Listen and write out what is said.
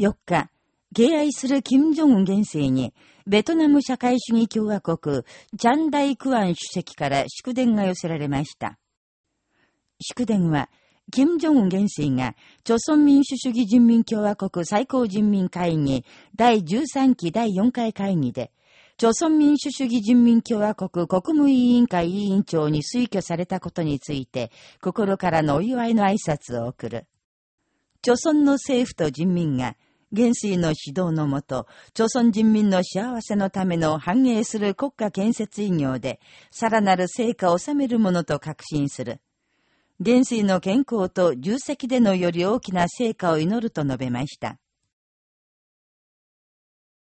4日、敬愛する金正恩元帥に、ベトナム社会主義共和国、チャンダイクアン主席から祝電が寄せられました。祝電は、金正恩元帥が、朝鮮民主主義人民共和国最高人民会議第13期第4回会議で、朝鮮民主主義人民共和国国務委員会委員長に推挙されたことについて、心からのお祝いの挨拶を送る。朝鮮の政府と人民が、元帥の指導のもと、朝鮮人民の幸せのための繁栄する国家建設医業で、さらなる成果を収めるものと確信する。元帥の健康と重責でのより大きな成果を祈ると述べました。